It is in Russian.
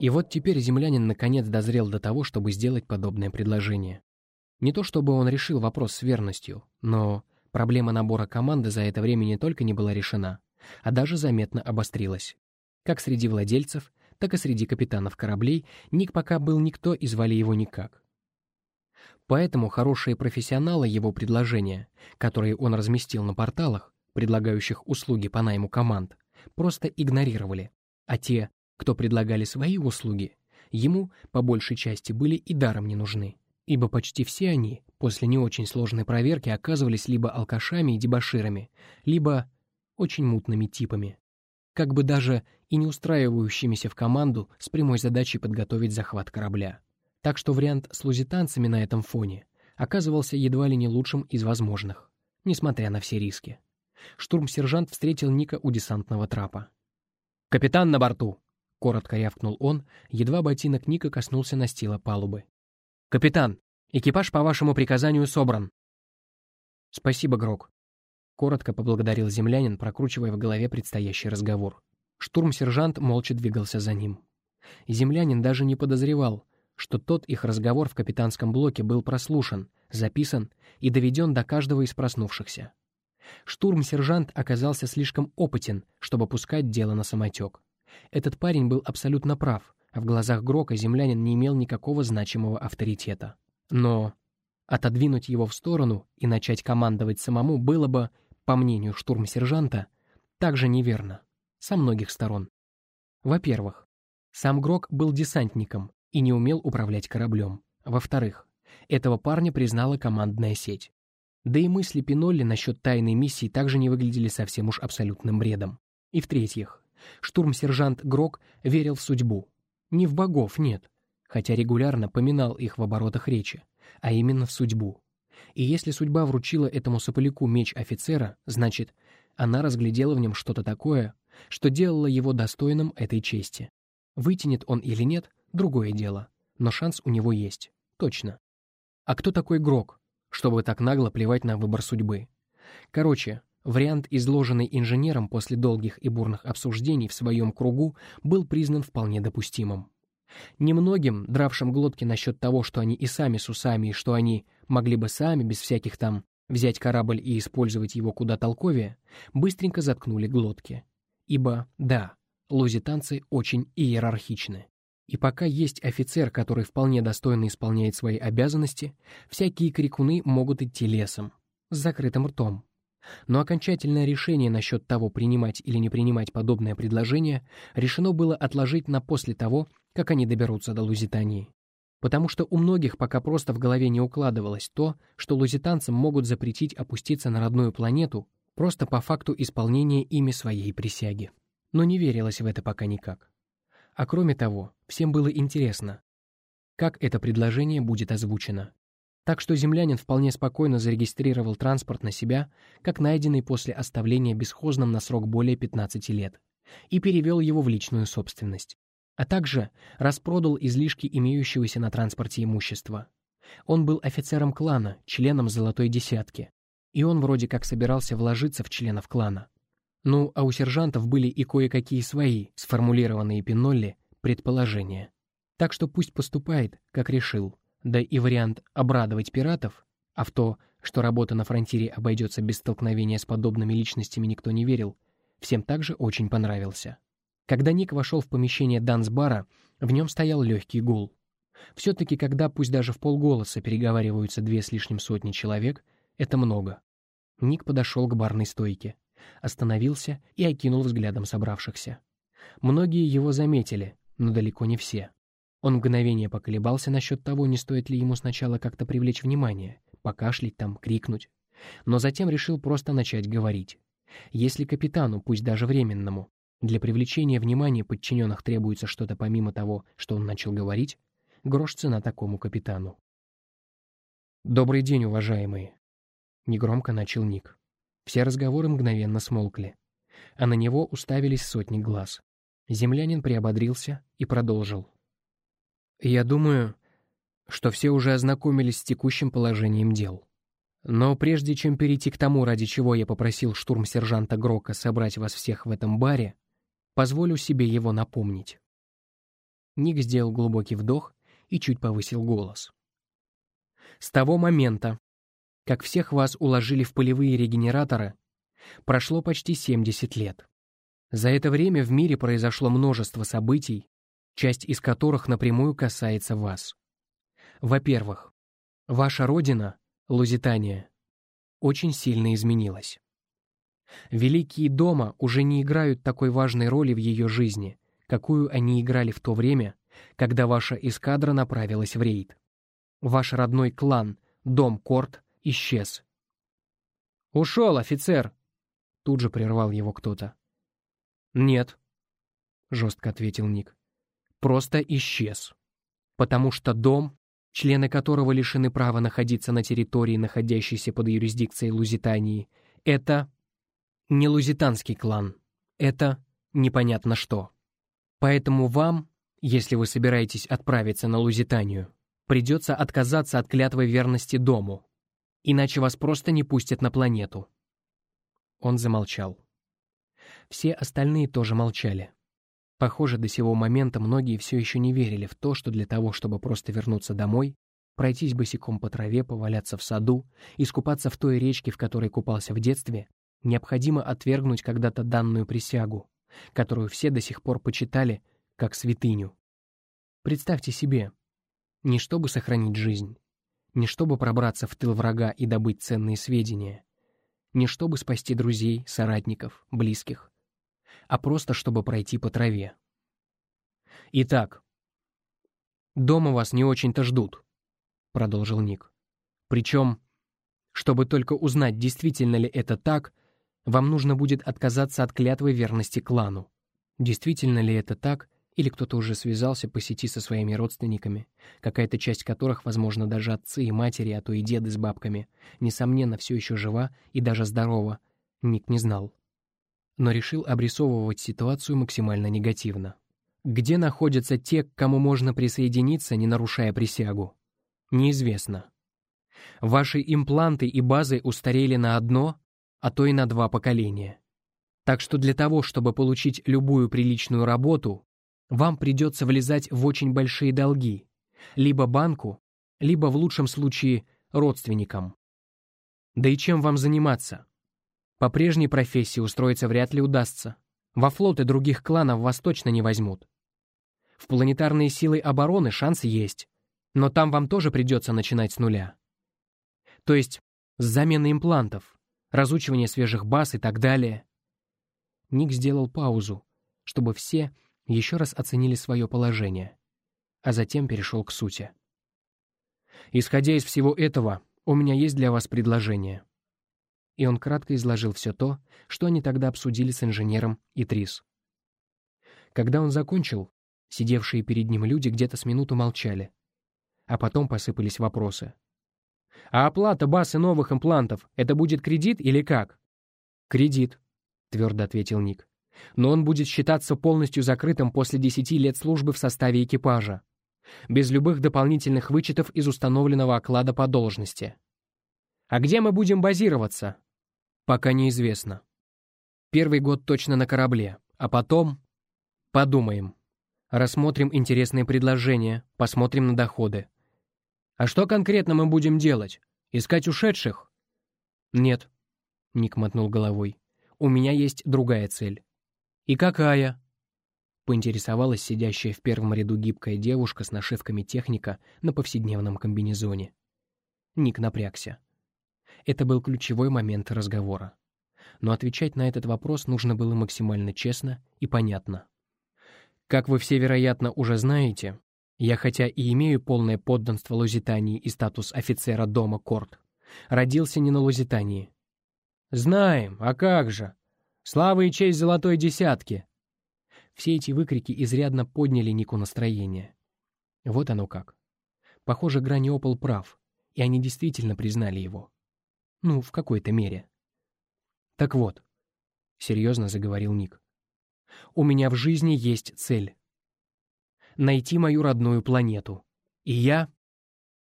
И вот теперь землянин наконец дозрел до того, чтобы сделать подобное предложение. Не то чтобы он решил вопрос с верностью, но проблема набора команды за это время не только не была решена, а даже заметно обострилась. Как среди владельцев, так и среди капитанов кораблей Ник пока был никто и звали его никак. Поэтому хорошие профессионалы его предложения, которые он разместил на порталах, предлагающих услуги по найму команд, просто игнорировали, а те, кто предлагали свои услуги, ему, по большей части, были и даром не нужны, ибо почти все они, после не очень сложной проверки, оказывались либо алкашами и дебоширами, либо очень мутными типами, как бы даже и не устраивающимися в команду с прямой задачей подготовить захват корабля. Так что вариант с лузитанцами на этом фоне оказывался едва ли не лучшим из возможных, несмотря на все риски. Штурм-сержант встретил Ника у десантного трапа. «Капитан на борту!» — коротко рявкнул он, едва ботинок Ника коснулся настила палубы. «Капитан, экипаж по вашему приказанию собран». «Спасибо, Грок», — коротко поблагодарил землянин, прокручивая в голове предстоящий разговор. Штурм-сержант молча двигался за ним. Землянин даже не подозревал, что тот их разговор в капитанском блоке был прослушан, записан и доведен до каждого из проснувшихся. Штурм-сержант оказался слишком опытен, чтобы пускать дело на самотек. Этот парень был абсолютно прав, а в глазах Грока землянин не имел никакого значимого авторитета. Но отодвинуть его в сторону и начать командовать самому было бы, по мнению штурм-сержанта, также неверно, со многих сторон. Во-первых, сам Грок был десантником, и не умел управлять кораблем. Во-вторых, этого парня признала командная сеть. Да и мысли Пинолли насчет тайной миссии также не выглядели совсем уж абсолютным бредом. И в-третьих, штурм-сержант Грок верил в судьбу. Не в богов, нет, хотя регулярно поминал их в оборотах речи, а именно в судьбу. И если судьба вручила этому сопляку меч офицера, значит, она разглядела в нем что-то такое, что делало его достойным этой чести. Вытянет он или нет, Другое дело. Но шанс у него есть. Точно. А кто такой Грок, чтобы так нагло плевать на выбор судьбы? Короче, вариант, изложенный инженером после долгих и бурных обсуждений в своем кругу, был признан вполне допустимым. Немногим, дравшим глотки насчет того, что они и сами с усами, и что они могли бы сами, без всяких там, взять корабль и использовать его куда толковее, быстренько заткнули глотки. Ибо, да, лузитанцы очень иерархичны. И пока есть офицер, который вполне достойно исполняет свои обязанности, всякие крикуны могут идти лесом, с закрытым ртом. Но окончательное решение насчет того, принимать или не принимать подобное предложение, решено было отложить на после того, как они доберутся до Лузитании. Потому что у многих пока просто в голове не укладывалось то, что лузитанцам могут запретить опуститься на родную планету просто по факту исполнения ими своей присяги. Но не верилось в это пока никак. А кроме того, всем было интересно, как это предложение будет озвучено. Так что землянин вполне спокойно зарегистрировал транспорт на себя, как найденный после оставления бесхозным на срок более 15 лет, и перевел его в личную собственность. А также распродал излишки имеющегося на транспорте имущества. Он был офицером клана, членом «Золотой десятки», и он вроде как собирался вложиться в членов клана. Ну, а у сержантов были и кое-какие свои, сформулированные Пинолли, предположения. Так что пусть поступает, как решил. Да и вариант обрадовать пиратов, а в то, что работа на фронтире обойдется без столкновения с подобными личностями никто не верил, всем также очень понравился. Когда Ник вошел в помещение Дансбара, в нем стоял легкий гул. Все-таки, когда пусть даже в полголоса переговариваются две с лишним сотни человек, это много. Ник подошел к барной стойке остановился и окинул взглядом собравшихся. Многие его заметили, но далеко не все. Он мгновение поколебался насчет того, не стоит ли ему сначала как-то привлечь внимание, покашлять там, крикнуть. Но затем решил просто начать говорить. Если капитану, пусть даже временному, для привлечения внимания подчиненных требуется что-то помимо того, что он начал говорить, грош цена такому капитану. «Добрый день, уважаемые!» Негромко начал Ник. Все разговоры мгновенно смолкли, а на него уставились сотни глаз. Землянин приободрился и продолжил. «Я думаю, что все уже ознакомились с текущим положением дел. Но прежде чем перейти к тому, ради чего я попросил штурм-сержанта Грока собрать вас всех в этом баре, позволю себе его напомнить. Ник сделал глубокий вдох и чуть повысил голос. С того момента, как всех вас уложили в полевые регенераторы, прошло почти 70 лет. За это время в мире произошло множество событий, часть из которых напрямую касается вас. Во-первых, ваша родина, Лузитания, очень сильно изменилась. Великие дома уже не играют такой важной роли в ее жизни, какую они играли в то время, когда ваша эскадра направилась в рейд. Ваш родной клан, дом Корт, исчез. «Ушел, офицер!» Тут же прервал его кто-то. «Нет», — жестко ответил Ник. «Просто исчез. Потому что дом, члены которого лишены права находиться на территории, находящейся под юрисдикцией Лузитании, это не лузитанский клан. Это непонятно что. Поэтому вам, если вы собираетесь отправиться на Лузитанию, придется отказаться от клятвы верности дому, иначе вас просто не пустят на планету». Он замолчал. Все остальные тоже молчали. Похоже, до сего момента многие все еще не верили в то, что для того, чтобы просто вернуться домой, пройтись босиком по траве, поваляться в саду, искупаться в той речке, в которой купался в детстве, необходимо отвергнуть когда-то данную присягу, которую все до сих пор почитали как святыню. Представьте себе, не чтобы сохранить жизнь, не чтобы пробраться в тыл врага и добыть ценные сведения, не чтобы спасти друзей, соратников, близких, а просто чтобы пройти по траве. «Итак, дома вас не очень-то ждут», — продолжил Ник. «Причем, чтобы только узнать, действительно ли это так, вам нужно будет отказаться от клятвы верности клану. Действительно ли это так, или кто-то уже связался по сети со своими родственниками, какая-то часть которых, возможно, даже отцы и матери, а то и деды с бабками, несомненно, все еще жива и даже здорова, Ник не знал. Но решил обрисовывать ситуацию максимально негативно. Где находятся те, к кому можно присоединиться, не нарушая присягу? Неизвестно. Ваши импланты и базы устарели на одно, а то и на два поколения. Так что для того, чтобы получить любую приличную работу, вам придется влезать в очень большие долги, либо банку, либо в лучшем случае родственникам. Да и чем вам заниматься? По прежней профессии устроиться вряд ли удастся. Во флоты других кланов вас точно не возьмут. В планетарные силы обороны шанс есть, но там вам тоже придется начинать с нуля. То есть с замены имплантов, разучивания свежих баз и так далее. Ник сделал паузу, чтобы все еще раз оценили свое положение, а затем перешел к сути. «Исходя из всего этого, у меня есть для вас предложение». И он кратко изложил все то, что они тогда обсудили с инженером и Трис. Когда он закончил, сидевшие перед ним люди где-то с минуту молчали, а потом посыпались вопросы. «А оплата базы новых имплантов — это будет кредит или как?» «Кредит», — твердо ответил Ник но он будет считаться полностью закрытым после 10 лет службы в составе экипажа, без любых дополнительных вычетов из установленного оклада по должности. А где мы будем базироваться? Пока неизвестно. Первый год точно на корабле, а потом... Подумаем. Рассмотрим интересные предложения, посмотрим на доходы. А что конкретно мы будем делать? Искать ушедших? Нет, Ник мотнул головой. У меня есть другая цель. «И какая?» — поинтересовалась сидящая в первом ряду гибкая девушка с нашивками техника на повседневном комбинезоне. Ник напрягся. Это был ключевой момент разговора. Но отвечать на этот вопрос нужно было максимально честно и понятно. Как вы все, вероятно, уже знаете, я хотя и имею полное подданство Лузитании и статус офицера дома Корт, родился не на Лузитании. «Знаем, а как же!» Слава и честь золотой десятки!» Все эти выкрики изрядно подняли Нику настроение. Вот оно как. Похоже, Граниопол прав, и они действительно признали его. Ну, в какой-то мере. «Так вот», — серьезно заговорил Ник, — «у меня в жизни есть цель. Найти мою родную планету. И я